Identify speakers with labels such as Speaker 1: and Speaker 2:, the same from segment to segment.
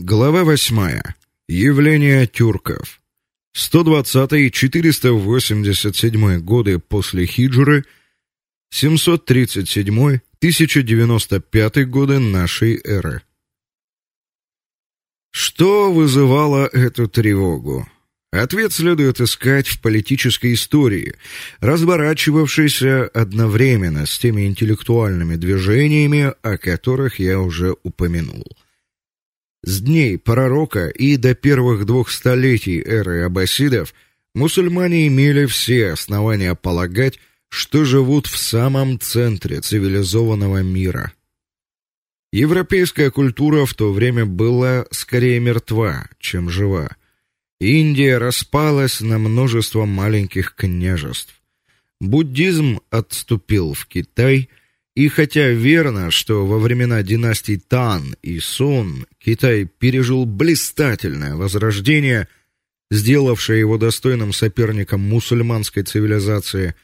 Speaker 1: Глава 8. Явление тюрков. 120-487 годы после хиджры, 737-1095 годы нашей эры. Что вызывало эту тревогу? Ответ следует искать в политической истории, разворачивавшейся одновременно с теми интеллектуальными движениями, о которых я уже упомянул. С дней пророка и до первых двух столетий эры аббасидов мусульмане имели все основания полагать, что живут в самом центре цивилизованного мира. Европейская культура в то время была скорее мертва, чем жива. Индия распалась на множество маленьких княжеств. Буддизм отступил в Китай, и хотя верно, что во времена династий Тан и Сун Китай пережил блистательное возрождение, сделавшее его достойным соперником мусульманской цивилизации,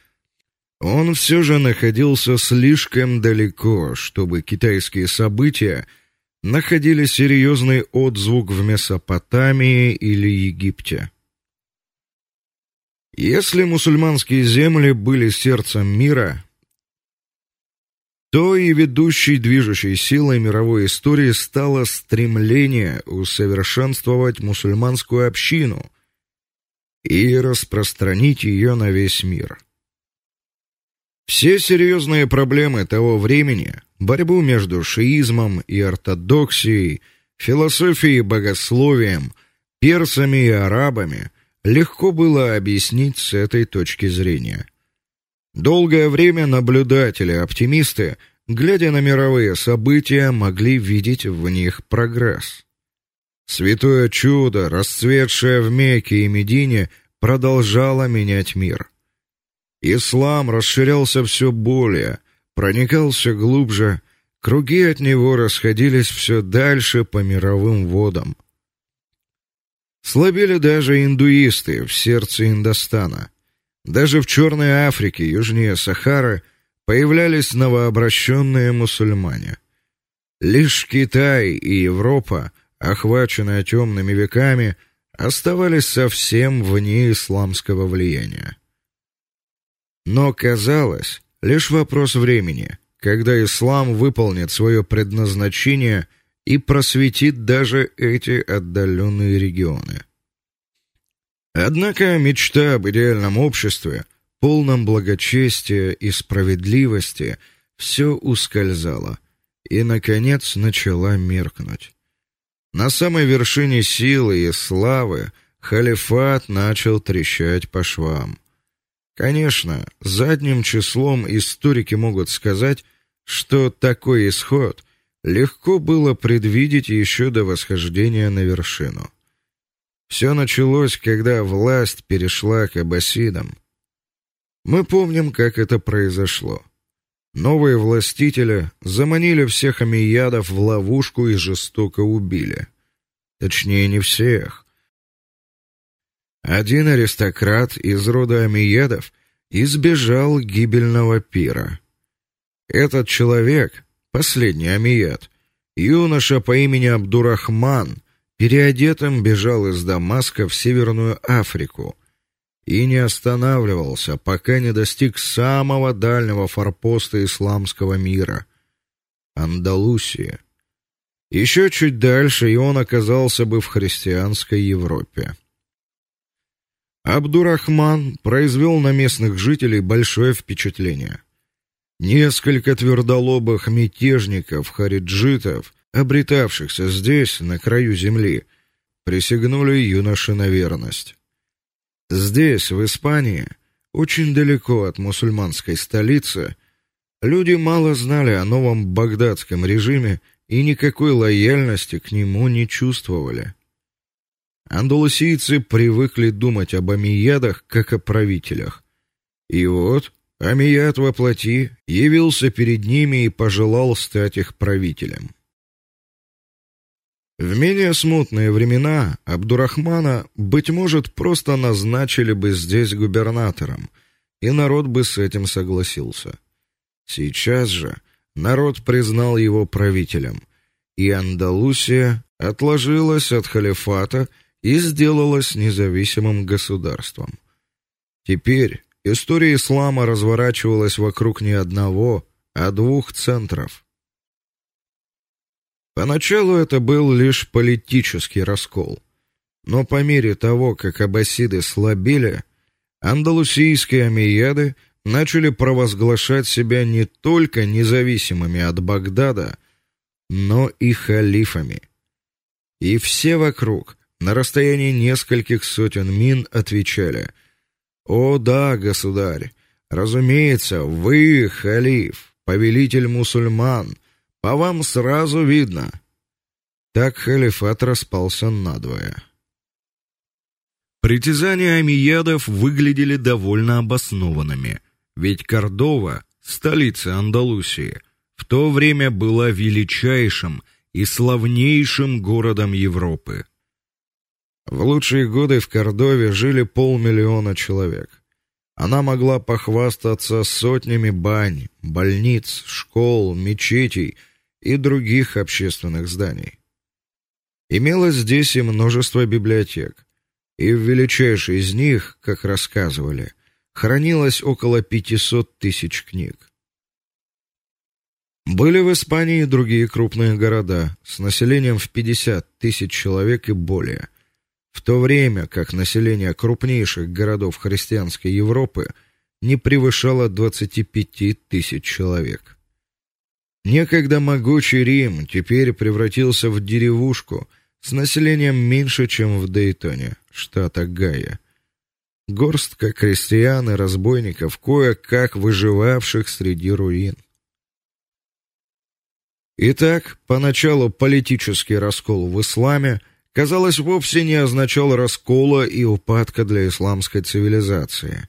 Speaker 1: он все же находился слишком далеко, чтобы китайские события находили серьезный отзвук в Месопотамии или Египте. Если мусульманские земли были сердцем мира, то и ведущей движущей силой мировой истории стало стремление усовершенствовать мусульманскую общину и распространить ее на весь мир. Все серьезные проблемы того времени, борьбу между шиизмом и ортодоксией, философией и богословием, персами и арабами, легко было объяснить с этой точки зрения. Долгое время наблюдатели-оптимисты, глядя на мировые события, могли видеть в них прогресс. Святое чудо, расцветшее в Мекке и Медине, продолжало менять мир. Ислам расширялся все более, проникался глубже, круги от него расходились все дальше по мировым водам. Слабели даже индуисты в сердце Индостана. Даже в Черной Африке, южнее Сахары, появлялись новообращенные мусульмане. Лишь Китай и Европа, охваченные темными веками, оставались совсем вне исламского влияния. Но казалось, лишь вопрос времени, когда ислам выполнит свое предназначение и просветит даже эти отдаленные регионы. Однако мечта об идеальном обществе, полном благочестия и справедливости, все ускользала и наконец начала меркнуть. На самой вершине силы и славы халифат начал трещать по швам. Конечно, задним числом историки могут сказать, что такой исход легко было предвидеть еще до восхождения на вершину. Все началось, когда власть перешла к аббасидам. Мы помним, как это произошло. Новые властители заманили всех амиядов в ловушку и жестоко убили. Точнее, не всех. Один аристократ из рода амиядов избежал гибельного пира. Этот человек, последний амияд, юноша по имени Абдурахман, переодетым бежал из Дамаска в Северную Африку и не останавливался, пока не достиг самого дальнего форпоста исламского мира Андалусии. Еще чуть дальше, и он оказался бы в христианской Европе. Абдурахман произвел на местных жителей большое впечатление. Несколько твердолобых мятежников хариджитов обретавшихся здесь, на краю земли, присягнули юноше на верность. Здесь, в Испании, очень далеко от мусульманской столицы, люди мало знали о новом багдадском режиме и никакой лояльности к нему не чувствовали. Андалусийцы привыкли думать об амиядах как о правителях. И вот Амияд во плоти явился перед ними и пожелал стать их правителем. В менее смутные времена Абдурахмана быть может просто назначили бы здесь губернатором, и народ бы с этим согласился. Сейчас же народ признал его правителем, и Андалусия отложилась от халифата и сделалась независимым государством. Теперь история ислама разворачивалась вокруг не одного, а двух центров. Поначалу это был лишь политический раскол, но по мере того, как аббасиды слабели, андалусийские омейяды начали провозглашать себя не только независимыми от Багдада, но и халифами. И все вокруг, на расстоянии нескольких сотен мин, отвечали: "О да, государь, разумеется, вы халиф, повелитель мусульман, по вам сразу видно". Так халифат распался надвое. Притязания амиядов выглядели довольно обоснованными, ведь Кордова, столица Андалусии, в то время была величайшим и славнейшим городом Европы. В лучшие годы в Кордове жили полмиллиона человек. Она могла похвастаться сотнями бань, больниц, школ, мечетей и других общественных зданий. Имелось здесь и множество библиотек, и в величайшей из них, как рассказывали, хранилось около 500 тысяч книг. Были в Испании и другие крупные города с населением в 50 тысяч человек и более, в то время как население крупнейших городов христианской Европы не превышало 25 тысяч человек. Некогда могучий Рим теперь превратился в деревушку с населением меньше, чем в Дейтоне, штат Огайо. Горстка крестьян и разбойников, кое-как выживавших среди руин. Итак, поначалу политический раскол в исламе, казалось, вовсе не означал раскола и упадка для исламской цивилизации.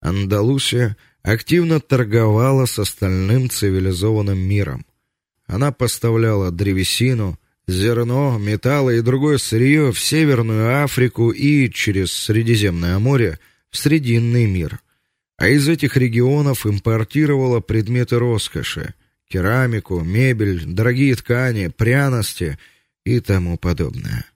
Speaker 1: Андалусия активно торговала с остальным цивилизованным миром. Она поставляла древесину, зерно, металлы и другое сырье в Северную Африку и через Средиземное море в Срединный мир. А из этих регионов импортировала предметы роскоши: керамику, мебель, дорогие ткани, пряности и тому подобное.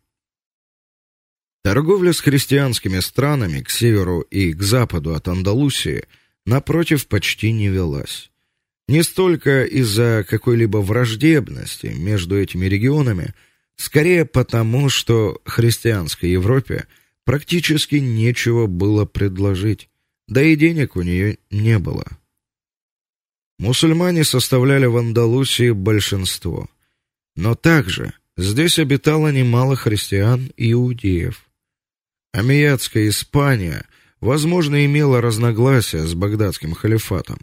Speaker 1: Торговля с христианскими странами к северу и к западу от Андалусии напротив почти не велась. Не столько из-за какой-либо враждебности между этими регионами, скорее потому, что христианской Европе практически нечего было предложить, да и денег у нее не было. Мусульмане составляли в Андалусии большинство, но также здесь обитало немало христиан и иудеев. Амиятская Испания, возможно, имела разногласия с багдадским халифатом,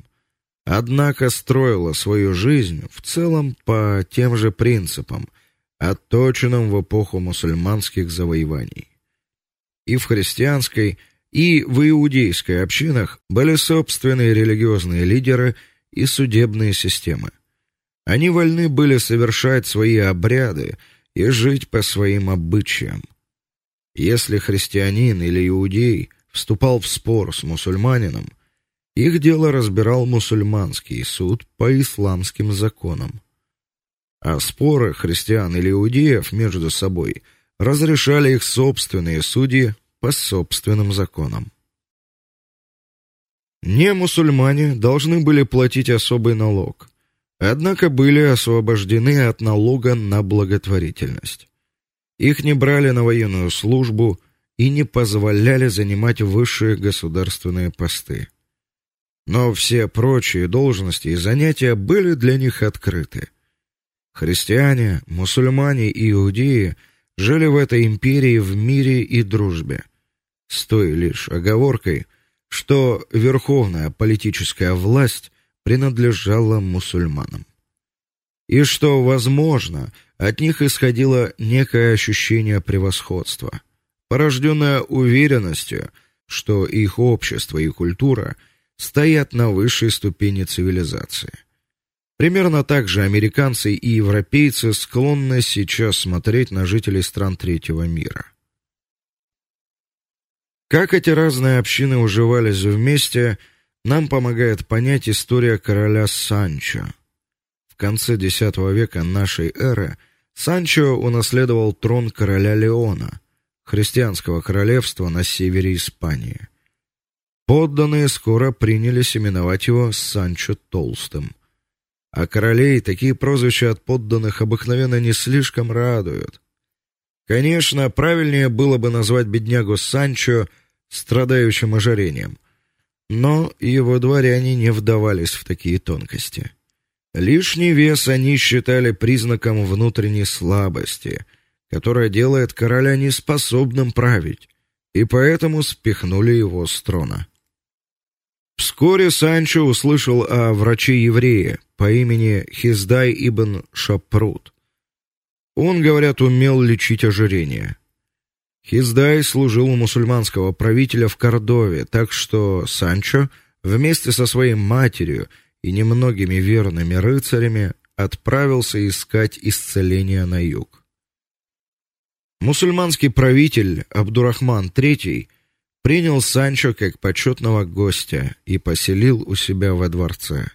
Speaker 1: однако строила свою жизнь в целом по тем же принципам, отточенным в эпоху мусульманских завоеваний. И в христианской, и в иудейской общинах были собственные религиозные лидеры – и судебные системы. Они вольны были совершать свои обряды и жить по своим обычаям. Если христианин или иудей вступал в спор с мусульманином, их дело разбирал мусульманский суд по исламским законам. А споры христиан или иудеев между собой разрешали их собственные судьи по собственным законам. Не мусульмане должны были платить особый налог, однако были освобождены от налога на благотворительность. Их не брали на военную службу и не позволяли занимать высшие государственные посты. Но все прочие должности и занятия были для них открыты. Христиане, мусульмане и иудеи жили в этой империи в мире и дружбе, с той лишь оговоркой, что верховная политическая власть принадлежала мусульманам. И что, возможно, от них исходило некое ощущение превосходства, порожденное уверенностью, что их общество и культура стоят на высшей ступени цивилизации. Примерно так же американцы и европейцы склонны сейчас смотреть на жителей стран третьего мира. Как эти разные общины уживались вместе, нам помогает понять история короля Санчо. В конце X века нашей эры Санчо унаследовал трон короля Леона, христианского королевства на севере Испании. Подданные скоро принялись именовать его Санчо Толстым. А королей такие прозвища от подданных обыкновенно не слишком радуют. Конечно, правильнее было бы назвать беднягу Санчо страдающим ожирением, но его дворяне не вдавались в такие тонкости. Лишний вес они считали признаком внутренней слабости, которая делает короля неспособным править, и поэтому спихнули его с трона. Вскоре Санчо услышал о враче-еврее по имени Хиздай ибн Шапрут. Он, говорят, умел лечить ожирение. Хиздай служил у мусульманского правителя в Кордове, так что Санчо вместе со своей матерью и немногими верными рыцарями отправился искать исцеления на юг. Мусульманский правитель Абдурахман III принял Санчо как почетного гостя и поселил у себя во дворце.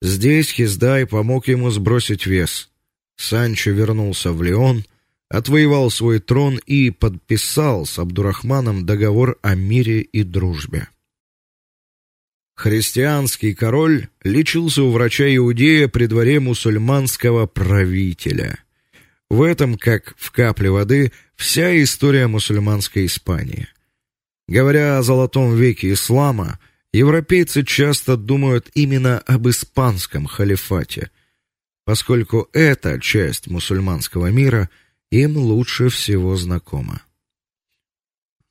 Speaker 1: Здесь Хиздай помог ему сбросить вес. Санчо вернулся в Леон, отвоевал свой трон и подписал с Абдурахманом договор о мире и дружбе. Христианский король лечился у врача-иудея при дворе мусульманского правителя. В этом, как в капле воды, вся история мусульманской Испании. Говоря о золотом веке ислама, европейцы часто думают именно об испанском халифате, поскольку эта часть мусульманского мира им лучше всего знакома.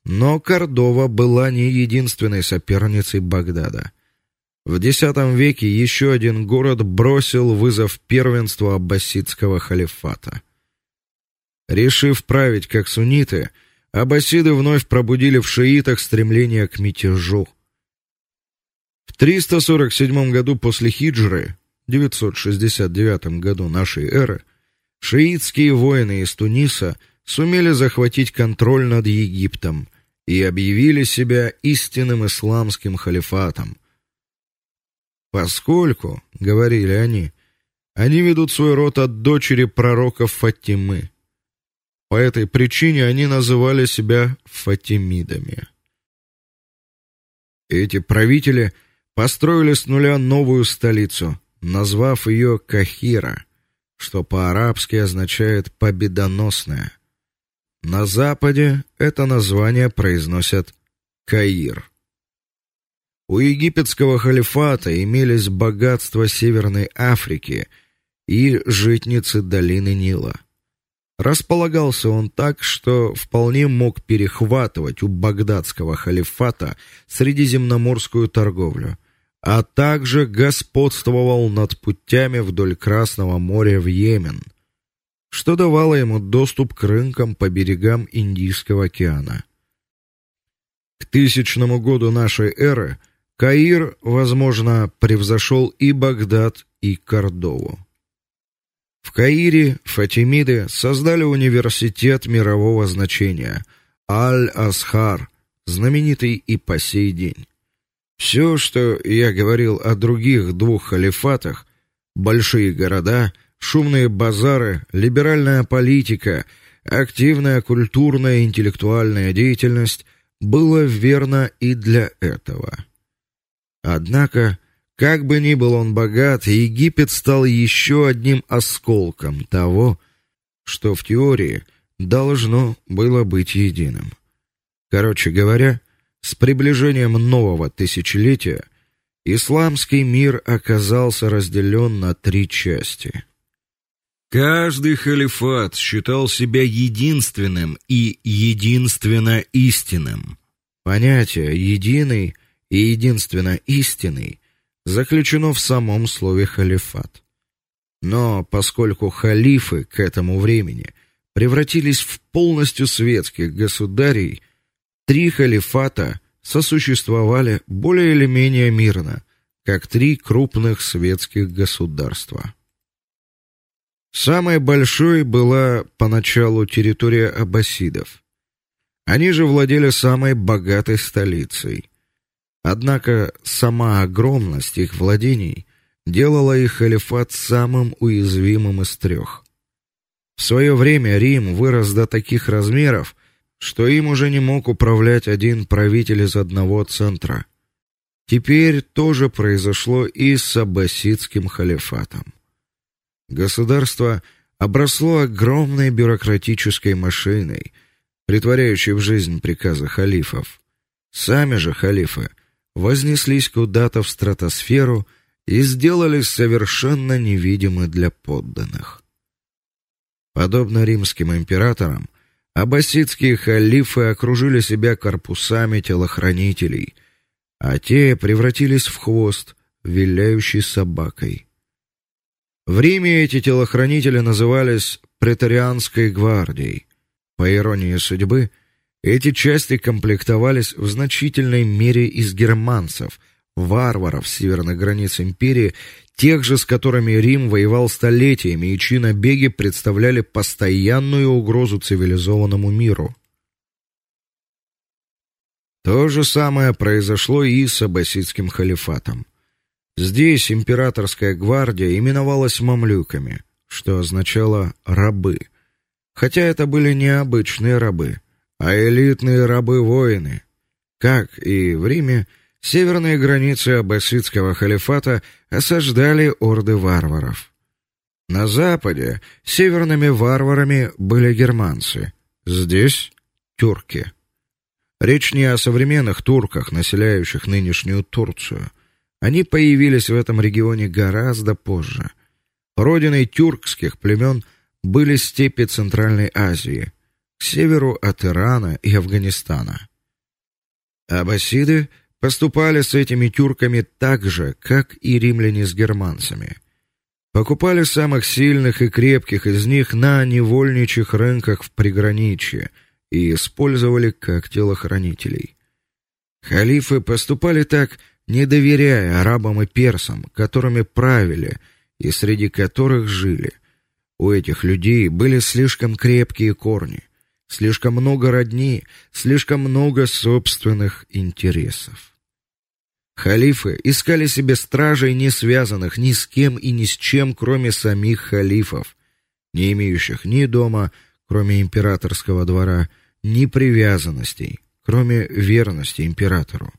Speaker 1: Но Кордова была не единственной соперницей Багдада. В X веке еще один город бросил вызов первенству аббасидского халифата. Решив править как сунниты, аббасиды вновь пробудили в шиитах стремление к мятежу. В 347 году после хиджры, 969 году нашей эры, шиитские воины из Туниса сумели захватить контроль над Египтом и объявили себя истинным исламским халифатом Поскольку, говорили они, они ведут свой род от дочери пророка Фатимы. По этой причине они называли себя фатимидами. Эти правители построили с нуля новую столицу, назвав ее Кахира, что по-арабски означает победоносная. На западе это название произносят Каир. У египетского халифата имелись богатства Северной Африки и житницы долины Нила. Располагался он так, что вполне мог перехватывать у багдадского халифата средиземноморскую торговлю, а также господствовал над путями вдоль Красного моря в Йемен, что давало ему доступ к рынкам по берегам Индийского океана. К тысячному году нашей эры Каир, возможно, превзошел и Багдад, и Кордову. В Каире фатимиды создали университет мирового значения Аль-Асхар, знаменитый и по сей день. Все, что я говорил о других двух халифатах, большие города, шумные базары, либеральная политика, активная культурная и интеллектуальная деятельность, было верно и для этого. Однако, как бы ни был он богат, Египет стал еще одним осколком того, что в теории должно было быть единым. Короче говоря, с приближением нового тысячелетия исламский мир оказался разделен на три части. Каждый халифат считал себя единственным и единственно истинным. Понятие единый и единственно истинный заключено в самом слове халифат. Но поскольку халифы к этому времени превратились в полностью светских государей, три халифата сосуществовали более или менее мирно, как три крупных светских государства. Самой большой была поначалу территория аббасидов. Они же владели самой богатой столицей. Однако сама огромность их владений делала их халифат самым уязвимым из трех. В свое время Рим вырос до таких размеров, что им уже не мог управлять один правитель из одного центра. Теперь тоже произошло и с аббасидским халифатом. Государство обросло огромной бюрократической машиной, притворяющей в жизнь приказы халифов. Сами же халифы вознеслись куда-то в стратосферу и сделались совершенно невидимы для подданных. Подобно римским императорам, аббасидские халифы окружили себя корпусами телохранителей, а те превратились в хвост, виляющий собакой. В Риме эти телохранители назывались преторианской гвардией. По иронии судьбы, эти части комплектовались в значительной мере из германцев, варваров с северных границ империи, тех же, с которыми Рим воевал столетиями, и чьи набеги представляли постоянную угрозу цивилизованному миру. То же самое произошло и с аббасидским халифатом. Здесь императорская гвардия именовалась мамлюками, что означало рабы. Хотя это были не обычные рабы, а элитные рабы-воины. Как и в Риме, северные границы аббасидского халифата осаждали орды варваров. На западе северными варварами были германцы, здесь тюрки. Речь не о современных турках, населяющих нынешнюю Турцию. Они появились в этом регионе гораздо позже. Родиной тюркских племен были степи Центральной Азии, к северу от Ирана и Афганистана. Аббасиды поступали с этими тюрками так же, как и римляне с германцами. Покупали самых сильных и крепких из них на невольничьих рынках в приграничье и использовали как телохранителей. Халифы поступали так не доверяя арабам и персам, которыми правили и среди которых жили. У этих людей были слишком крепкие корни, слишком много родни, слишком много собственных интересов. Халифы искали себе стражей, не связанных ни с кем и ни с чем, кроме самих халифов, не имеющих ни дома, кроме императорского двора, ни привязанностей, кроме верности императору.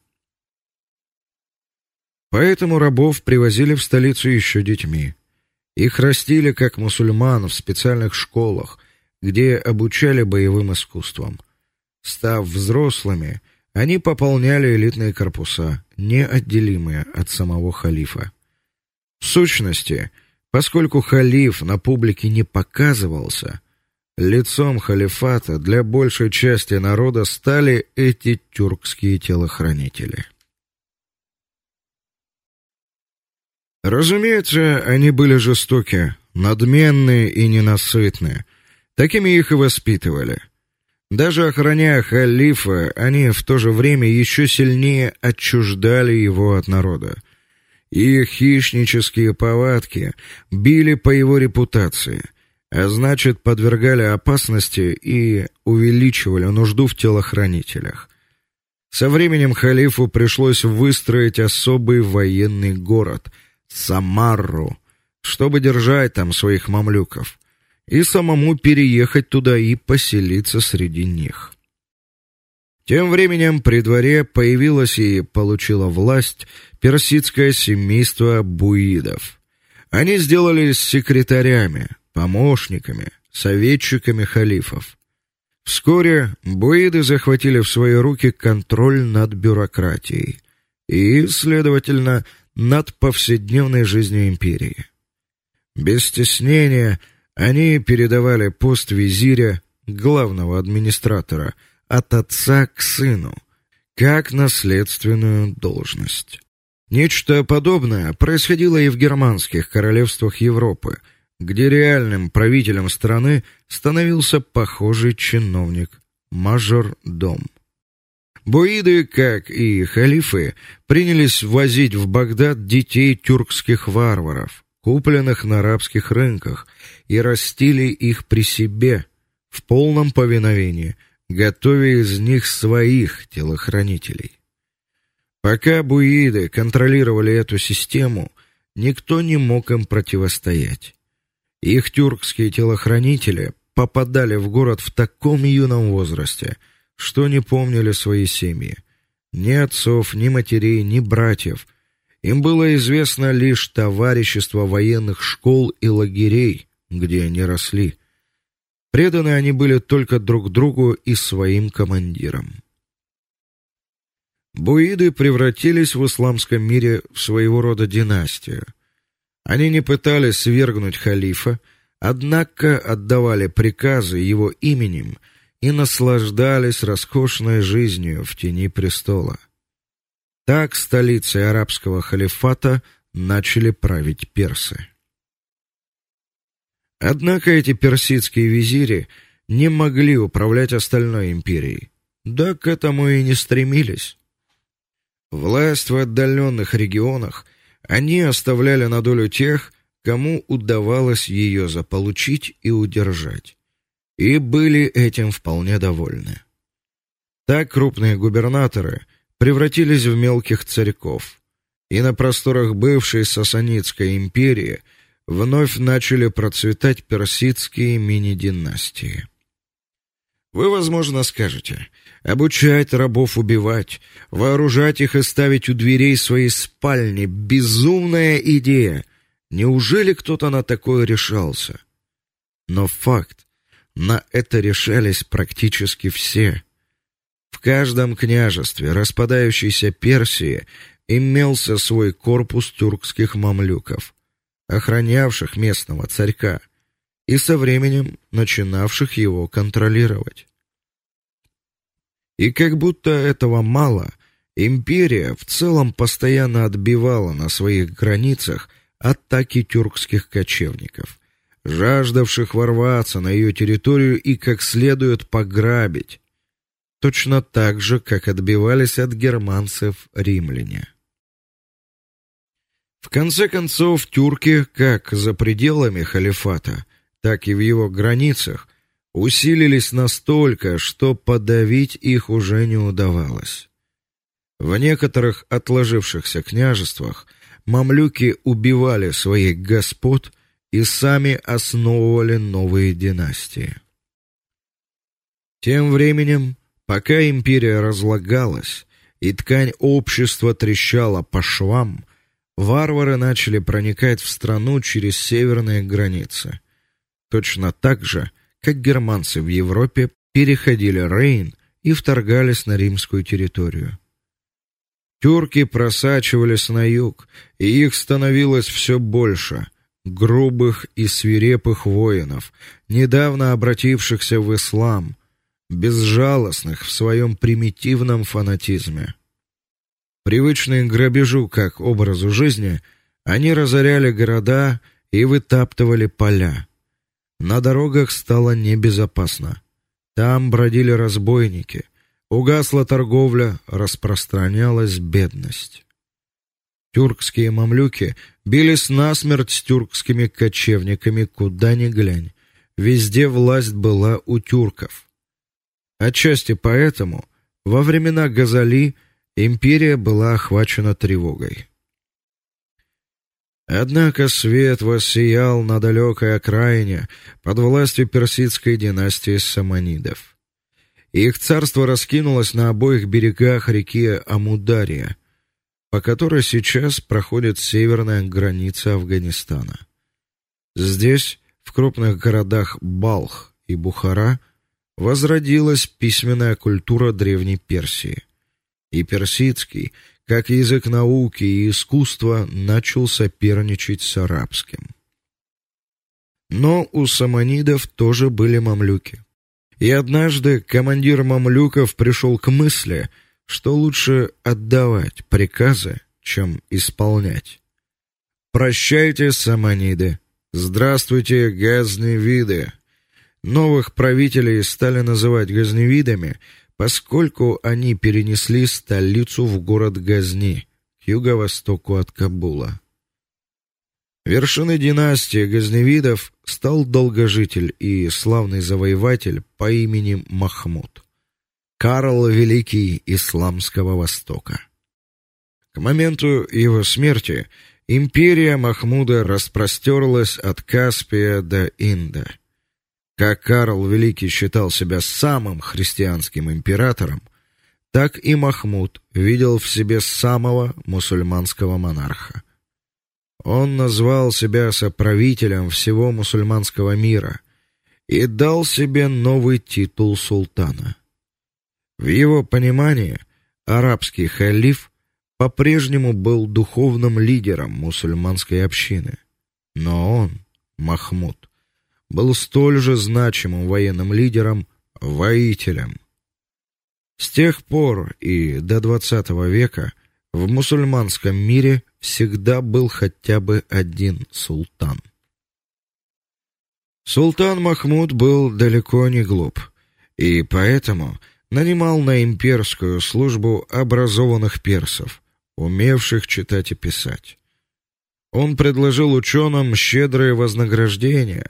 Speaker 1: Поэтому рабов привозили в столицу еще детьми. Их растили как мусульман в специальных школах, где обучали боевым искусствам. Став взрослыми, они пополняли элитные корпуса, неотделимые от самого халифа. В сущности, поскольку халиф на публике не показывался, лицом халифата для большей части народа стали эти тюркские телохранители. Разумеется, они были жестоки, надменные и ненасытные. Такими их и воспитывали. Даже охраняя халифа, они в то же время еще сильнее отчуждали его от народа. Их хищнические повадки били по его репутации, а значит, подвергали опасности и увеличивали нужду в телохранителях. Со временем халифу пришлось выстроить особый военный город — Самарру, чтобы держать там своих мамлюков, и самому переехать туда и поселиться среди них. Тем временем при дворе появилось и получило власть персидское семейство буидов. Они сделались секретарями, помощниками, советчиками халифов. Вскоре буиды захватили в свои руки контроль над бюрократией и, следовательно, над повседневной жизнью империи. Без стеснения они передавали пост визиря, главного администратора, от отца к сыну, как наследственную должность. Нечто подобное происходило и в германских королевствах Европы, где реальным правителем страны становился похожий чиновник, мажор-дом. Буиды, как и халифы, принялись возить в Багдад детей тюркских варваров, купленных на арабских рынках, и растили их при себе в полном повиновении, готовя из них своих телохранителей. Пока буиды контролировали эту систему, никто не мог им противостоять. Их тюркские телохранители попадали в город в таком юном возрасте, что не помнили свои семьи. Ни отцов, ни матерей, ни братьев. Им было известно лишь товарищество военных школ и лагерей, где они росли. Преданы они были только друг другу и своим командирам. Буиды превратились в исламском мире в своего рода династию. Они не пытались свергнуть халифа, однако отдавали приказы его именем и наслаждались роскошной жизнью в тени престола. Так столицей арабского халифата начали править персы. Однако эти персидские визири не могли управлять остальной империей. Да к этому и не стремились. Власть в отдаленных регионах они оставляли на долю тех, кому удавалось ее заполучить и удержать. И были этим вполне довольны. Так крупные губернаторы превратились в мелких царьков, и на просторах бывшей Сасанидской империи вновь начали процветать персидские мини-династии. Вы, возможно, скажете: обучать рабов убивать, вооружать их и ставить у дверей своей спальни безумная идея. Неужели кто-то на такое решался? Но факт, на это решались практически все. В каждом княжестве распадающейся Персии имелся свой корпус тюркских мамлюков, охранявших местного царька и со временем начинавших его контролировать. И как будто этого мало, империя в целом постоянно отбивала на своих границах атаки тюркских кочевников, жаждавших ворваться на ее территорию и как следует пограбить, точно так же, как отбивались от германцев римляне. В конце концов, тюрки, как за пределами халифата, так и в его границах усилились настолько, что подавить их уже не удавалось. В некоторых отложившихся княжествах мамлюки убивали своих господ и сами основывали новые династии. Тем временем, пока империя разлагалась и ткань общества трещала по швам, варвары начали проникать в страну через северные границы. Точно так же, как германцы в Европе переходили Рейн и вторгались на римскую территорию. Тюрки просачивались на юг, и их становилось все больше грубых и свирепых воинов, недавно обратившихся в ислам, безжалостных в своем примитивном фанатизме. Привычные к грабежу как образу жизни, они разоряли города и вытаптывали поля. На дорогах стало небезопасно. Там бродили разбойники, угасла торговля, распространялась бедность. Тюркские мамлюки бились насмерть с тюркскими кочевниками куда ни глянь. Везде власть была у тюрков. Отчасти поэтому во времена Газали империя была охвачена тревогой. Однако свет воссиял на далекой окраине под властью персидской династии саманидов. Их царство раскинулось на обоих берегах реки Амудария, по которой сейчас проходит северная граница Афганистана. Здесь, в крупных городах Балх и Бухара, возродилась письменная культура древней Персии. И персидский, как язык науки и искусства начал соперничать с арабским. Но у саманидов тоже были мамлюки. И однажды командир мамлюков пришел к мысли, что лучше отдавать приказы, чем исполнять. Прощайте, саманиды. Здравствуйте, газневиды. Новых правителей стали называть газневидами, поскольку они перенесли столицу в город Газни, к юго-востоку от Кабула. Вершиной династии Газневидов стал долгожитель и славный завоеватель по имени Махмуд, Карл Великий исламского Востока. К моменту его смерти империя Махмуда распростерлась от Каспия до Инда. Как Карл Великий считал себя самым христианским императором, так и Махмуд видел в себе самого мусульманского монарха. Он назвал себя соправителем всего мусульманского мира и дал себе новый титул султана. В его понимании арабский халиф по-прежнему был духовным лидером мусульманской общины, но он, Махмуд, был столь же значимым военным лидером, воителем. С тех пор и до XX века в мусульманском мире всегда был хотя бы один султан. Султан Махмуд был далеко не глуп, и поэтому нанимал на имперскую службу образованных персов, умевших читать и писать. Он предложил ученым щедрое вознаграждение,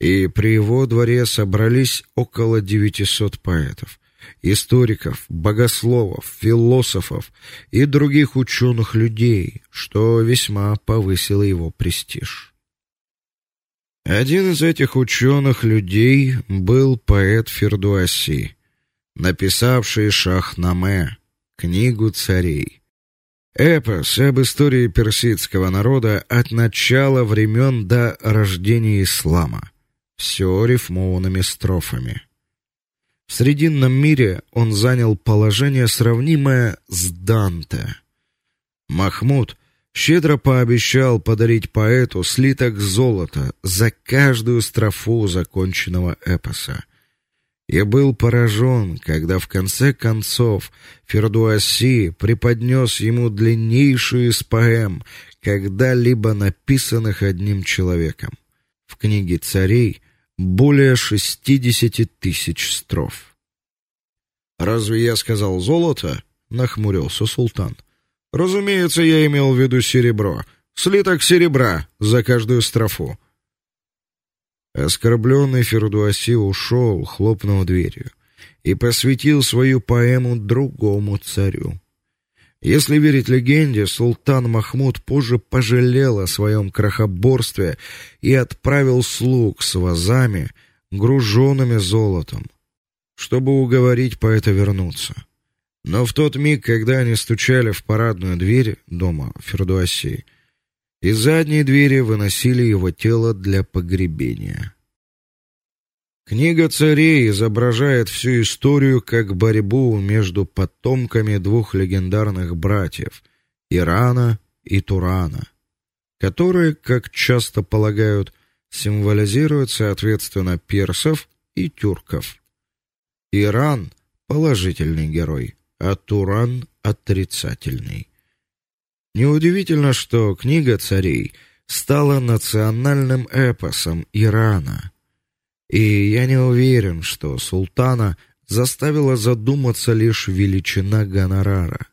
Speaker 1: и при его дворе собрались около 900 поэтов историков, богословов, философов и других ученых людей, что весьма повысило его престиж. Один из этих ученых людей был поэт Фердуаси, написавший Шахнаме, книгу царей. Эпос об истории персидского народа от начала времен до рождения ислама, все рифмованными строфами. В срединном мире он занял положение сравнимое с Данте. Махмуд щедро пообещал подарить поэту слиток золота за каждую строфу законченного эпоса. Я был поражен, когда в конце концов Фердуаси преподнес ему длиннейшую из поэм, когда-либо написанных одним человеком. В книге царей более шестидесяти тысяч строф. Разве я сказал золото? нахмурился султан. Разумеется, я имел в виду серебро. Слиток серебра за каждую строфу. Оскорбленный Фердуаси ушел, хлопнув дверью, и посвятил свою поэму другому царю. Если верить легенде, султан Махмуд позже пожалел о своем крохоборстве и отправил слуг с вазами, груженными золотом, чтобы уговорить поэта вернуться. Но в тот миг, когда они стучали в парадную дверь дома Фердуаси, из задней двери выносили его тело для погребения. Книга царей изображает всю историю как борьбу между потомками двух легендарных братьев Ирана и Турана, которые, как часто полагают, символизируют соответственно персов и тюрков. Иран положительный герой, а Туран отрицательный. Неудивительно, что книга царей стала национальным эпосом Ирана и я не уверен, что султана заставила задуматься лишь величина гонорара.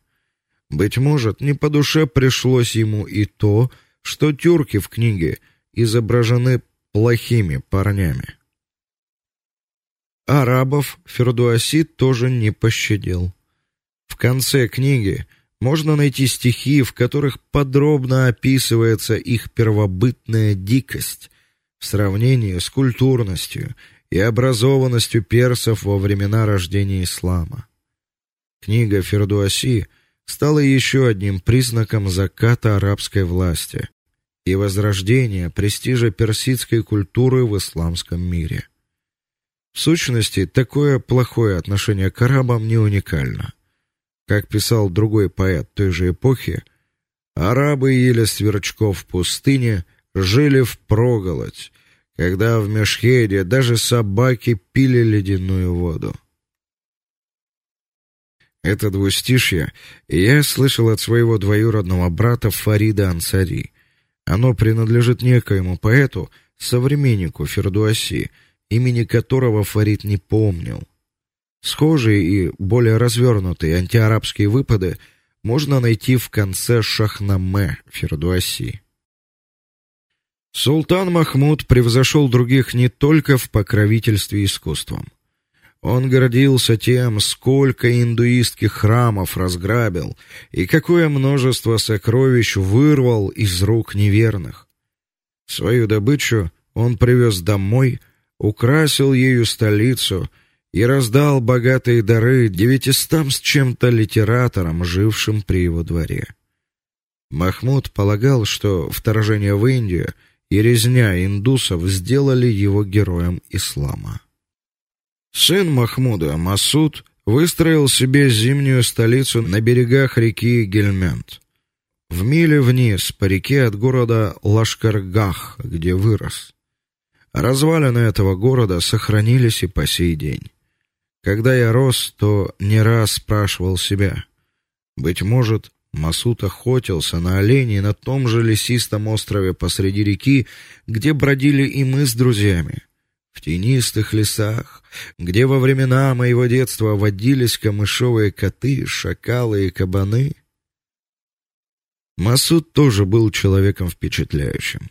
Speaker 1: Быть может, не по душе пришлось ему и то, что тюрки в книге изображены плохими парнями. Арабов Фердуаси тоже не пощадил. В конце книги можно найти стихи, в которых подробно описывается их первобытная дикость, в сравнении с культурностью и образованностью персов во времена рождения ислама. Книга Фердуаси стала еще одним признаком заката арабской власти и возрождения престижа персидской культуры в исламском мире. В сущности, такое плохое отношение к арабам не уникально. Как писал другой поэт той же эпохи, арабы ели сверчков в пустыне, жили в проголодь, когда в Мешхеде даже собаки пили ледяную воду. Это двустишье я слышал от своего двоюродного брата Фарида Ансари. Оно принадлежит некоему поэту, современнику Фердуаси, имени которого Фарид не помнил. Схожие и более развернутые антиарабские выпады можно найти в конце Шахнаме Фердуаси. Султан Махмуд превзошел других не только в покровительстве искусством. Он гордился тем, сколько индуистских храмов разграбил и какое множество сокровищ вырвал из рук неверных. Свою добычу он привез домой, украсил ею столицу и раздал богатые дары девятистам с чем-то литераторам, жившим при его дворе. Махмуд полагал, что вторжение в Индию и резня индусов сделали его героем ислама. Сын Махмуда, Масуд, выстроил себе зимнюю столицу на берегах реки Гельмент. В миле вниз по реке от города Лашкаргах, где вырос. Развалины этого города сохранились и по сей день. Когда я рос, то не раз спрашивал себя: быть может, Масут охотился на оленей на том же лесистом острове посреди реки, где бродили и мы с друзьями. В тенистых лесах, где во времена моего детства водились камышовые коты, шакалы и кабаны. Масуд тоже был человеком впечатляющим.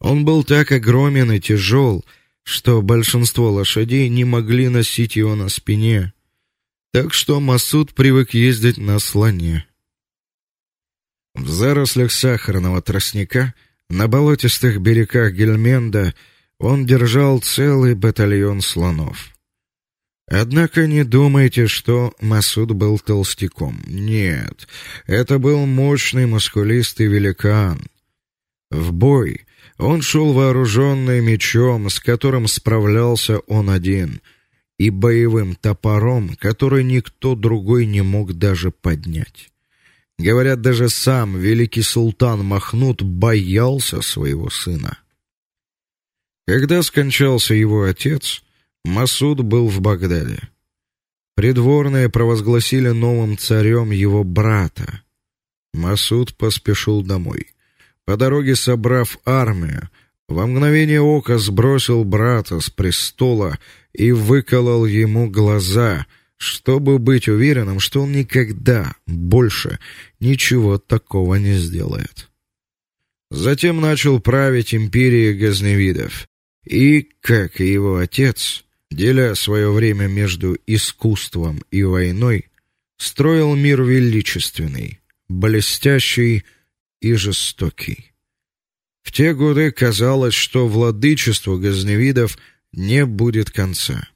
Speaker 1: Он был так огромен и тяжел, что большинство лошадей не могли носить его на спине. Так что Масуд привык ездить на слоне. В зарослях сахарного тростника на болотистых берегах Гельменда он держал целый батальон слонов. Однако не думайте, что Масуд был толстяком. Нет, это был мощный мускулистый великан. В бой он шел вооруженный мечом, с которым справлялся он один, и боевым топором, который никто другой не мог даже поднять. Говорят, даже сам великий султан Махнут боялся своего сына. Когда скончался его отец, Масуд был в Багдаде. Придворные провозгласили новым царем его брата. Масуд поспешил домой. По дороге собрав армию, во мгновение ока сбросил брата с престола и выколол ему глаза, чтобы быть уверенным, что он никогда больше ничего такого не сделает. Затем начал править империей газневидов, и, как и его отец, деля свое время между искусством и войной, строил мир величественный, блестящий и жестокий. В те годы казалось, что владычеству газневидов не будет конца.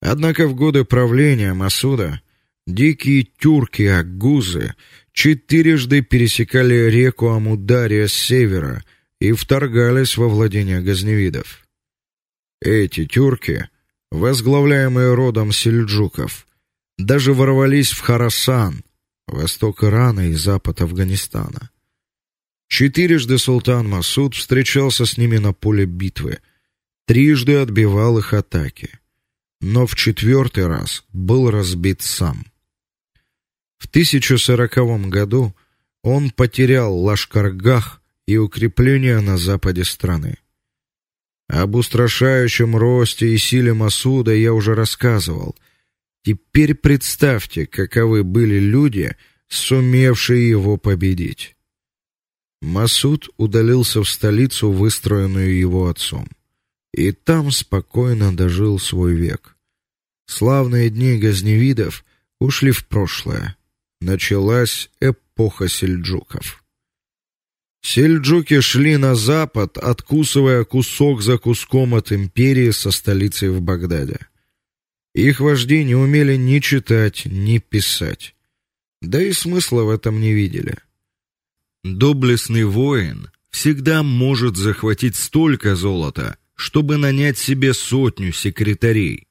Speaker 1: Однако в годы правления Масуда дикие тюрки-агузы четырежды пересекали реку Амудария с севера и вторгались во владения газневидов. Эти тюрки, возглавляемые родом сельджуков, даже ворвались в Харасан, восток Ирана и запад Афганистана. Четырежды султан Масуд встречался с ними на поле битвы, трижды отбивал их атаки но в четвертый раз был разбит сам. В 1040 году он потерял Лашкаргах и укрепления на западе страны. Об устрашающем росте и силе Масуда я уже рассказывал. Теперь представьте, каковы были люди, сумевшие его победить. Масуд удалился в столицу, выстроенную его отцом и там спокойно дожил свой век. Славные дни газневидов ушли в прошлое. Началась эпоха сельджуков. Сельджуки шли на запад, откусывая кусок за куском от империи со столицей в Багдаде. Их вожди не умели ни читать, ни писать. Да и смысла в этом не видели. Доблестный воин всегда может захватить столько золота, чтобы нанять себе сотню секретарей.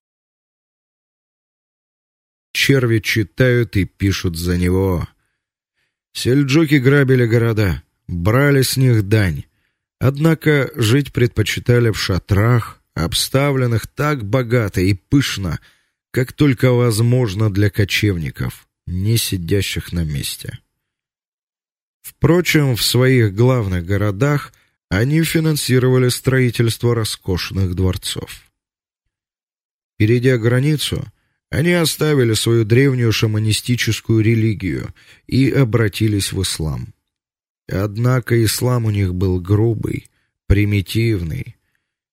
Speaker 1: Черви читают и пишут за него. Сельджуки грабили города, брали с них дань. Однако жить предпочитали в шатрах, обставленных так богато и пышно, как только возможно для кочевников, не сидящих на месте. Впрочем, в своих главных городах – они финансировали строительство роскошных дворцов. Перейдя границу, они оставили свою древнюю шаманистическую религию и обратились в ислам. Однако ислам у них был грубый, примитивный.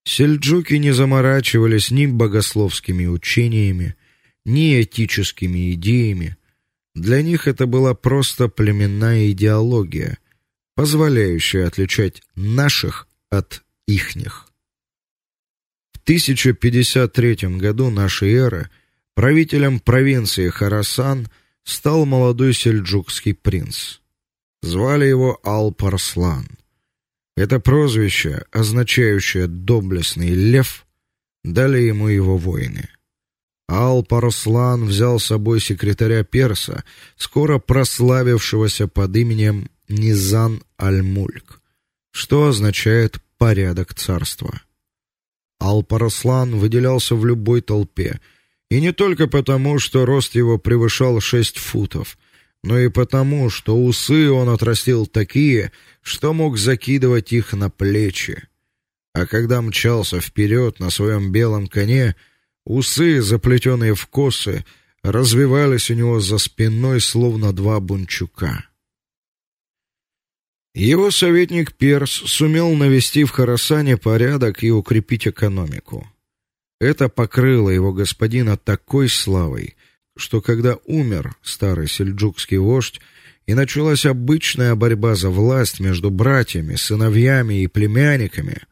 Speaker 1: Сельджуки не заморачивались ни богословскими учениями, ни этическими идеями. Для них это была просто племенная идеология, позволяющая отличать наших от ихних. 1053 году нашей эры правителем провинции Харасан стал молодой сельджукский принц. Звали его Алп-Арслан. Это прозвище, означающее доблестный лев, дали ему его воины. Алп-Арслан взял с собой секретаря перса, скоро прославившегося под именем Низан аль-Мульк, что означает порядок царства. Алп-Арслан выделялся в любой толпе, и не только потому, что рост его превышал шесть футов, но и потому, что усы он отрастил такие, что мог закидывать их на плечи. А когда мчался вперед на своем белом коне, усы, заплетенные в косы, развивались у него за спиной словно два бунчука. Его советник Перс сумел навести в Харасане порядок и укрепить экономику. Это покрыло его господина такой славой, что когда умер старый сельджукский вождь и началась обычная борьба за власть между братьями, сыновьями и племянниками,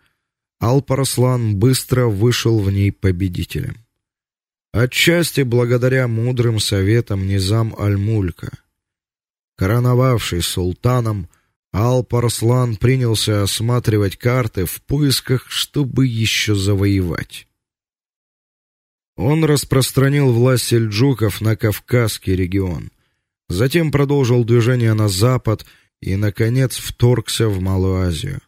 Speaker 1: Алпараслан быстро вышел в ней победителем. Отчасти благодаря мудрым советам Низам аль-Мулька. Короновавший султаном, Алпарслан принялся осматривать карты в поисках, чтобы еще завоевать. Он распространил власть сельджуков на Кавказский регион, затем продолжил движение на запад и наконец вторгся в Малую Азию,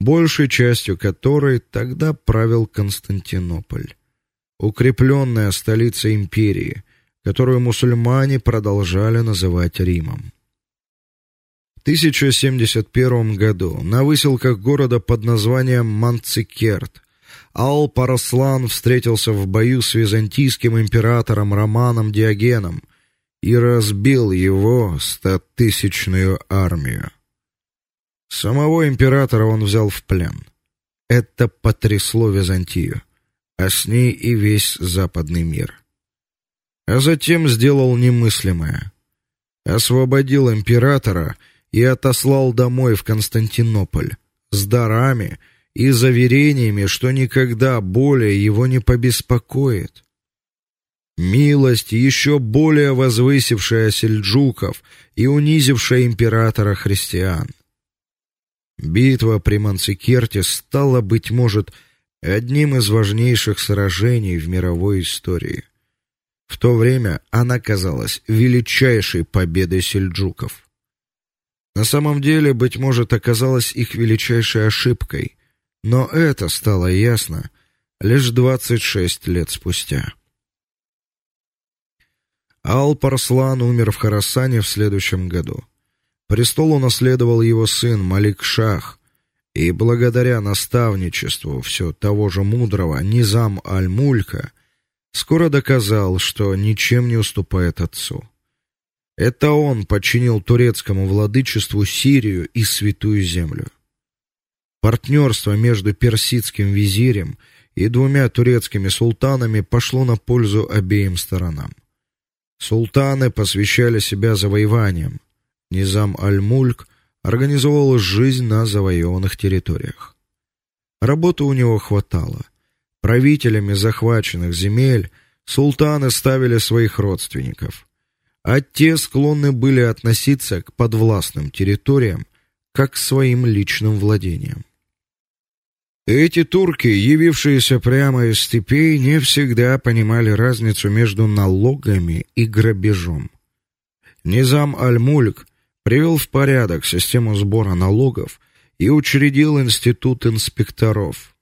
Speaker 1: большей частью которой тогда правил Константинополь, укрепленная столица империи, которую мусульмане продолжали называть Римом. 1071 году на выселках города под названием Манцикерт Алп-Араслан встретился в бою с византийским императором Романом Диогеном и разбил его стотысячную армию. Самого императора он взял в плен. Это потрясло Византию, а с ней и весь западный мир. А затем сделал немыслимое. Освободил императора и отослал домой в Константинополь с дарами и заверениями, что никогда более его не побеспокоит. Милость, еще более возвысившая сельджуков и унизившая императора христиан. Битва при Манцикерте стала быть может одним из важнейших сражений в мировой истории. В то время она казалась величайшей победой сельджуков. На самом деле, быть может, оказалась их величайшей ошибкой, но это стало ясно лишь 26 лет спустя. Алп-Арслан умер в Харасане в следующем году. Престол унаследовал его сын Малик-Шах, и благодаря наставничеству все того же мудрого Низам аль-Мулька скоро доказал, что ничем не уступает отцу. Это он подчинил турецкому владычеству Сирию и Святую Землю. Партнерство между персидским визирем и двумя турецкими султанами пошло на пользу обеим сторонам. Султаны посвящали себя завоеваниям. Низам аль-Мульк организовывал жизнь на завоеванных территориях. Работы у него хватало. Правителями захваченных земель султаны ставили своих родственников а те склонны были относиться к подвластным территориям как к своим личным владениям. Эти турки, явившиеся прямо из степей, не всегда понимали разницу между налогами и грабежом. Низам аль-Мульк привел в порядок систему сбора налогов и учредил институт инспекторов,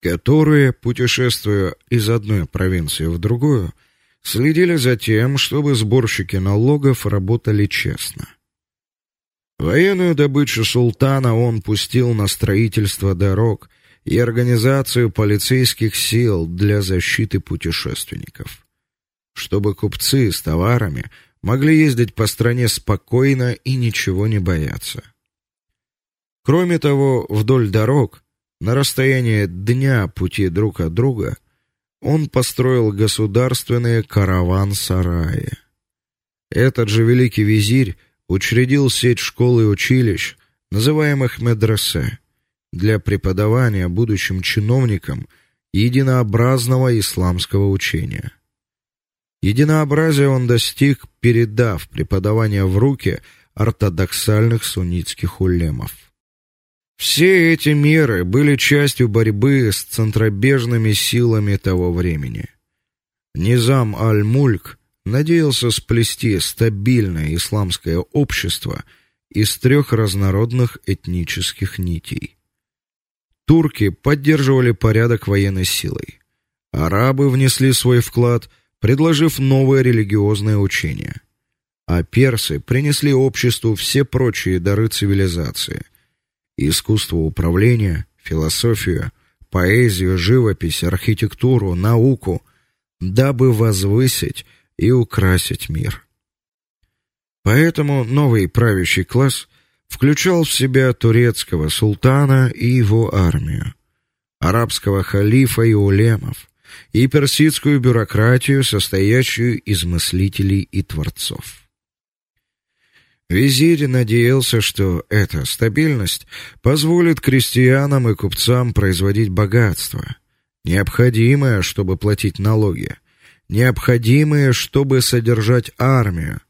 Speaker 1: которые, путешествуя из одной провинции в другую, следили за тем, чтобы сборщики налогов работали честно. Военную добычу султана он пустил на строительство дорог и организацию полицейских сил для защиты путешественников, чтобы купцы с товарами могли ездить по стране спокойно и ничего не бояться. Кроме того, вдоль дорог на расстоянии дня пути друг от друга он построил государственные караван-сараи. Этот же великий визирь учредил сеть школ и училищ, называемых медресе, для преподавания будущим чиновникам единообразного исламского учения. Единообразия он достиг, передав преподавание в руки ортодоксальных суннитских улемов. Все эти меры были частью борьбы с центробежными силами того времени. Низам аль-Мульк надеялся сплести стабильное исламское общество из трех разнородных этнических нитей. Турки поддерживали порядок военной силой. Арабы внесли свой вклад, предложив новое религиозное учение. А персы принесли обществу все прочие дары цивилизации: искусство управления, философию, поэзию, живопись, архитектуру, науку, дабы возвысить и украсить мир. Поэтому новый правящий класс включал в себя турецкого султана и его армию, арабского халифа и улемов, и персидскую бюрократию, состоящую из мыслителей и творцов. Визирь надеялся, что эта стабильность позволит крестьянам и купцам производить богатство, необходимое, чтобы платить налоги, необходимое, чтобы содержать армию,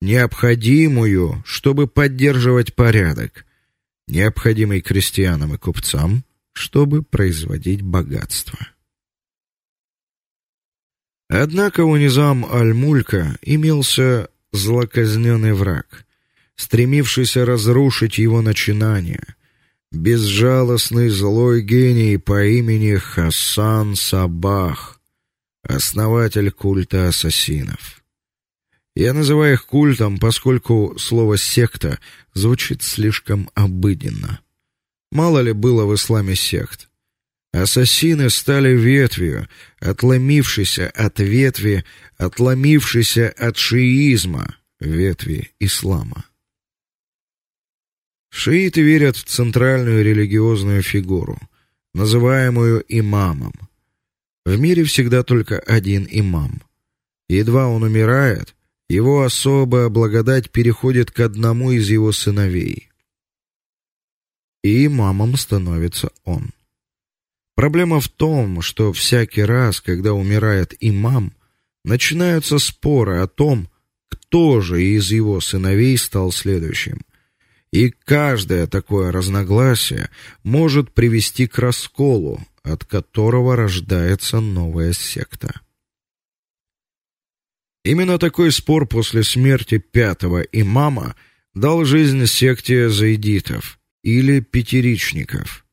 Speaker 1: необходимую, чтобы поддерживать порядок, необходимый крестьянам и купцам, чтобы производить богатство. Однако у Низам аль-Мулька имелся злоказненный враг, стремившийся разрушить его начинания, безжалостный злой гений по имени Хасан Сабах, основатель культа ассасинов. Я называю их культом, поскольку слово секта звучит слишком обыденно. Мало ли было в исламе сект. Ассасины стали ветвью, отломившейся от ветви, отломившейся от шиизма, ветви ислама. Шииты верят в центральную религиозную фигуру, называемую имамом. В мире всегда только один имам. Едва он умирает, его особая благодать переходит к одному из его сыновей. И имамом становится он. Проблема в том, что всякий раз, когда умирает имам, начинаются споры о том, кто же из его сыновей стал следующим. И каждое такое разногласие может привести к расколу, от которого рождается новая секта. Именно такой спор после смерти пятого имама дал жизнь секте заидитов или пятеричников.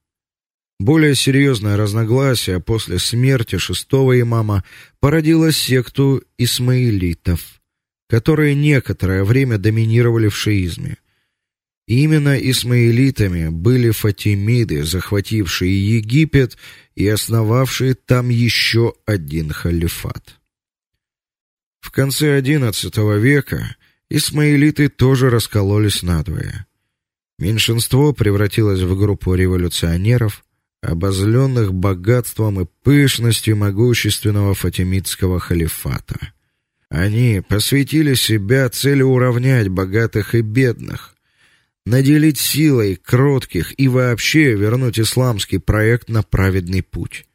Speaker 1: Более серьезное разногласие после смерти шестого имама породило секту исмаилитов, которые некоторое время доминировали в шиизме. Именно исмаилитами были фатимиды, захватившие Египет и основавшие там еще один халифат. В конце XI века исмаилиты тоже раскололись надвое. Меньшинство превратилось в группу революционеров, обозленных богатством и пышностью могущественного фатимидского халифата. Они посвятили себя цели уравнять богатых и бедных, наделить силой кротких и вообще вернуть исламский проект на праведный путь.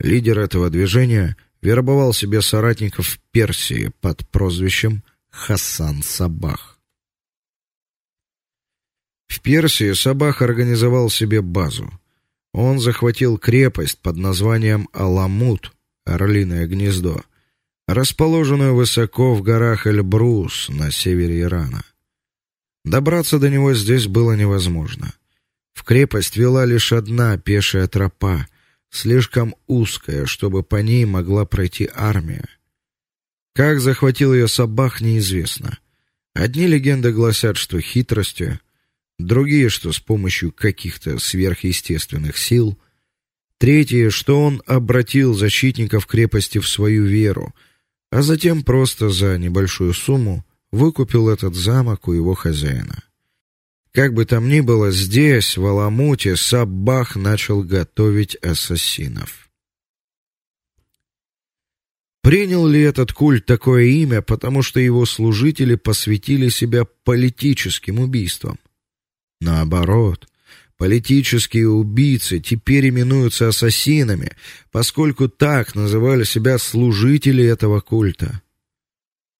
Speaker 1: Лидер этого движения – вербовал себе соратников в Персии под прозвищем Хасан Сабах. В Персии Сабах организовал себе базу. Он захватил крепость под названием Аламут, Орлиное гнездо, расположенную высоко в горах Эльбрус на севере Ирана. Добраться до него здесь было невозможно. В крепость вела лишь одна пешая тропа, слишком узкая, чтобы по ней могла пройти армия. Как захватил ее Сабах, неизвестно. Одни легенды гласят, что хитростью, другие, что с помощью каких-то сверхъестественных сил, третьи, что он обратил защитников крепости в свою веру, а затем просто за небольшую сумму выкупил этот замок у его хозяина. Как бы там ни было, здесь, в Аламуте, Саббах начал готовить ассасинов. Принял ли этот культ такое имя, потому что его служители посвятили себя политическим убийствам? Наоборот, Политические убийцы теперь именуются ассасинами, поскольку так называли себя служители этого культа.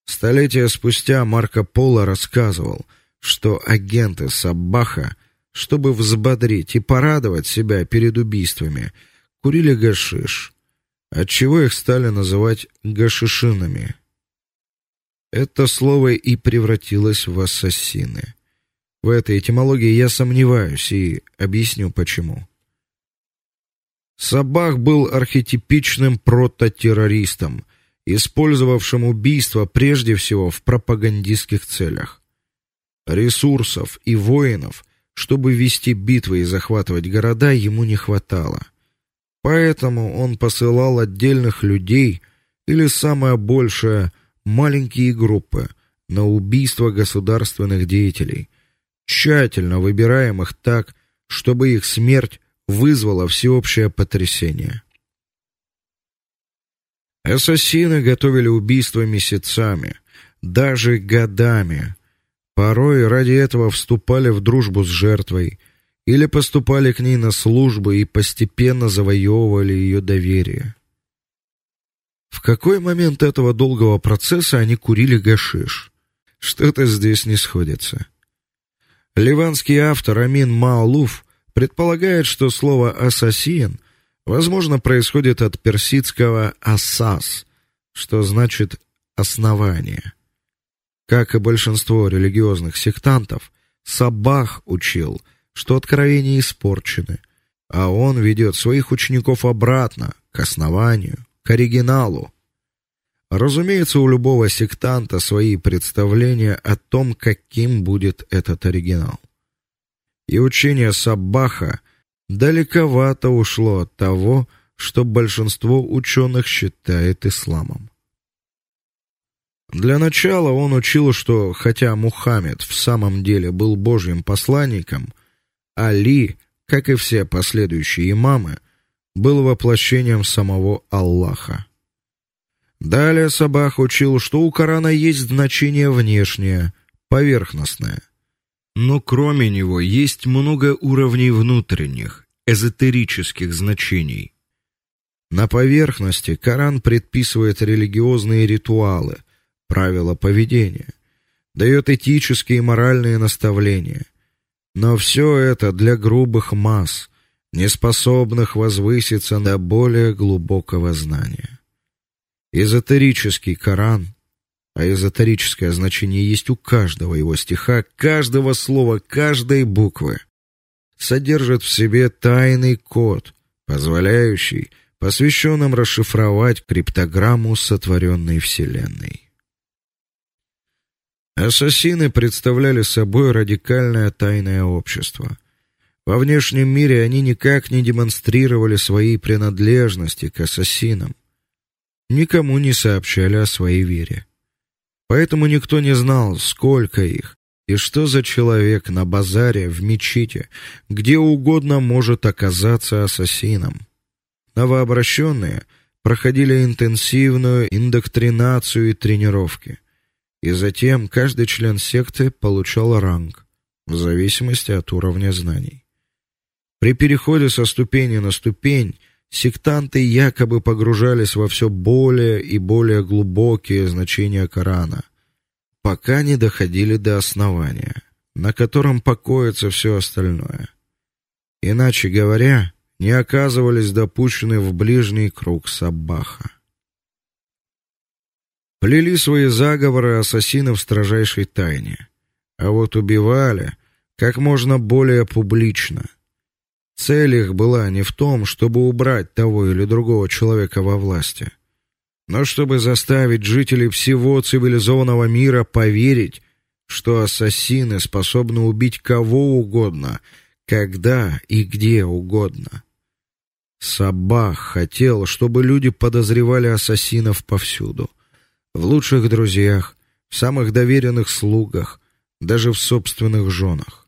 Speaker 1: Столетия спустя Марко Поло рассказывал, что агенты Саббаха, чтобы взбодрить и порадовать себя перед убийствами, курили гашиш, отчего их стали называть гашишинами. Это слово и превратилось в ассасины. В этой этимологии я сомневаюсь и объясню почему. Сабах был архетипичным прототеррористом, использовавшим убийство прежде всего в пропагандистских целях. Ресурсов и воинов, чтобы вести битвы и захватывать города, ему не хватало. Поэтому он посылал отдельных людей или самое большее маленькие группы на убийство государственных деятелей, тщательно выбираемых так, чтобы их смерть вызвала всеобщее потрясение. Ассасины готовили убийства месяцами, даже годами. Порой ради этого вступали в дружбу с жертвой или поступали к ней на службу и постепенно завоевывали ее доверие. В какой момент этого долгого процесса они курили гашиш? Что-то здесь не сходится. Ливанский автор Амин Маалуф предполагает, что слово ассасин возможно происходит от персидского асас, что значит основание. Как и большинство религиозных сектантов, Сабах учил, что откровения испорчены, а он ведет своих учеников обратно к основанию, к оригиналу. Разумеется, у любого сектанта свои представления о том, каким будет этот оригинал. И учение Саббаха далековато ушло от того, что большинство ученых считает исламом. Для начала он учил, что хотя Мухаммед в самом деле был божьим посланником, Али, как и все последующие имамы, был воплощением самого Аллаха. Далее Сабах учил, что у Корана есть значение внешнее, поверхностное. Но кроме него есть много уровней внутренних, эзотерических значений. На поверхности Коран предписывает религиозные ритуалы, правила поведения, дает этические и моральные наставления. Но все это для грубых масс, неспособных возвыситься до более глубокого знания. Эзотерический Коран, а эзотерическое значение есть у каждого его стиха, каждого слова, каждой буквы, содержит в себе тайный код, позволяющий посвященным расшифровать криптограмму сотворенной вселенной. Ассасины представляли собой радикальное тайное общество, во внешнем мире они никак не демонстрировали своей принадлежности к ассасинам. Никому не сообщали о своей вере. Поэтому никто не знал, сколько их и что за человек на базаре, в мечети, где угодно может оказаться ассасином. Новообращенные проходили интенсивную индоктринацию и тренировки. И затем каждый член секты получал ранг в зависимости от уровня знаний. При переходе со ступени на ступень сектанты якобы погружались во все более и более глубокие значения Корана, пока не доходили до основания, на котором покоится все остальное. Иначе говоря, не оказывались допущены в ближний круг Саббаха. Плели свои заговоры ассасины в строжайшей тайне, а вот убивали как можно более публично – Цель их была не в том, чтобы убрать того или другого человека во власти, но чтобы заставить жителей всего цивилизованного мира поверить, что ассасины способны убить кого угодно, когда и где угодно. Сабах хотел, чтобы люди подозревали ассасинов повсюду, в лучших друзьях, в самых доверенных слугах, даже в собственных женах.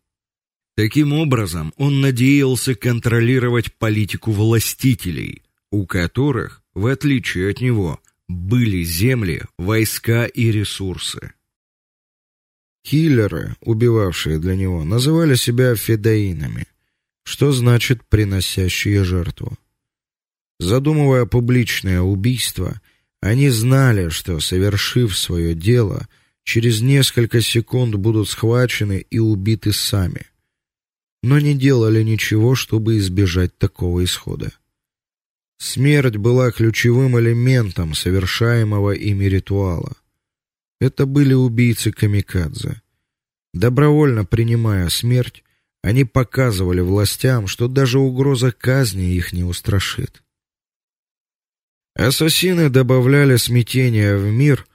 Speaker 1: Таким образом, он надеялся контролировать политику властителей, у которых, в отличие от него, были земли, войска и ресурсы. Киллеры, убивавшие для него, называли себя федоинами, что значит приносящие жертву. Задумывая публичное убийство, они знали, что совершив свое дело, через несколько секунд будут схвачены и убиты сами. Но не делали ничего, чтобы избежать такого исхода. Смерть была ключевым элементом совершаемого ими ритуала. Это были убийцы-камикадзе. Добровольно принимая смерть, они показывали властям, что даже угроза казни их не устрашит. Ассасины добавляли смятения в мир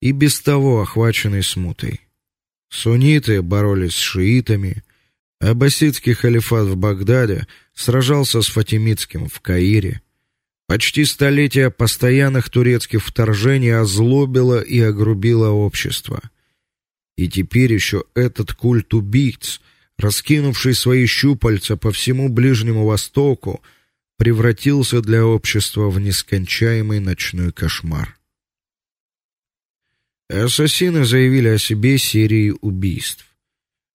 Speaker 1: и без того охваченный смутой. Сунниты боролись с шиитами, аббасидский халифат в Багдаде сражался с фатимидским в Каире. Почти столетие постоянных турецких вторжений озлобило и огрубило общество. И теперь еще этот культ убийц, раскинувший свои щупальца по всему Ближнему Востоку, превратился для общества в нескончаемый ночной кошмар. Ассасины заявили о себе серией убийств.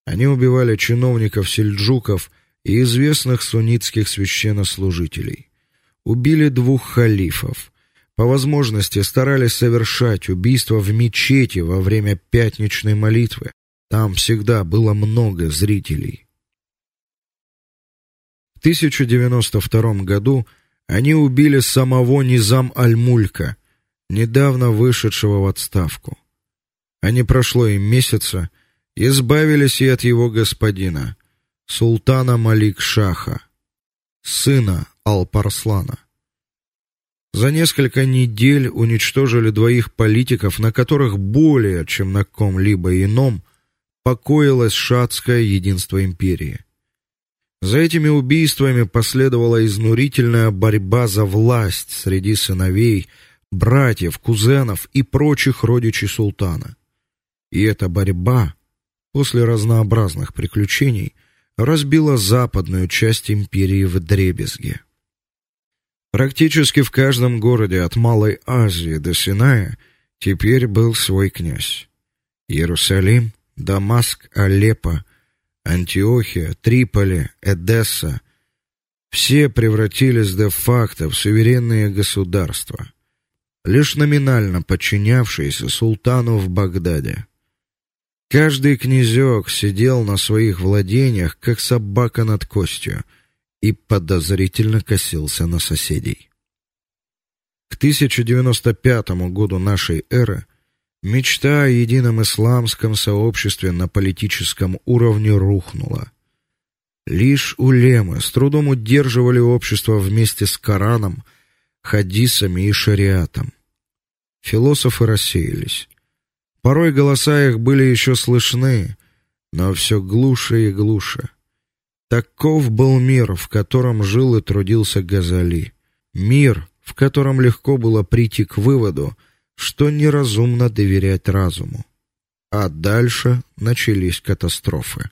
Speaker 1: Они убивали чиновников сельджуков и известных суннитских священнослужителей. Убили двух халифов. По возможности старались совершать убийства в мечети во время пятничной молитвы. Там всегда было много зрителей. В 1092 году они убили самого Низам аль-Мулька, недавно вышедшего в отставку. А не прошло и месяца, избавились и от его господина, султана Малик-Шаха, сына Алпарслана. За несколько недель уничтожили двоих политиков, на которых более, чем на ком-либо ином, покоилось шатское единство империи. За этими убийствами последовала изнурительная борьба за власть среди сыновей, братьев, кузенов и прочих родичей султана. И эта борьба после разнообразных приключений разбила западную часть империи в дребезги. Практически в каждом городе от Малой Азии до Синая теперь был свой князь. Иерусалим, Дамаск, Алеппо, Антиохия, Триполи, Эдесса все превратились де-факто в суверенные государства, лишь номинально подчинявшиеся султану в Багдаде. Каждый князек сидел на своих владениях, как собака над костью, и подозрительно косился на соседей. К 1095 году нашей эры Мечта о едином исламском сообществе на политическом уровне рухнула. Лишь улемы с трудом удерживали общество вместе с Кораном, хадисами и шариатом. Философы рассеялись. Порой голоса их были еще слышны, но все глуше и глуше. Таков был мир, в котором жил и трудился Газали. Мир, в котором легко было прийти к выводу, что неразумно доверять разуму. А дальше начались катастрофы.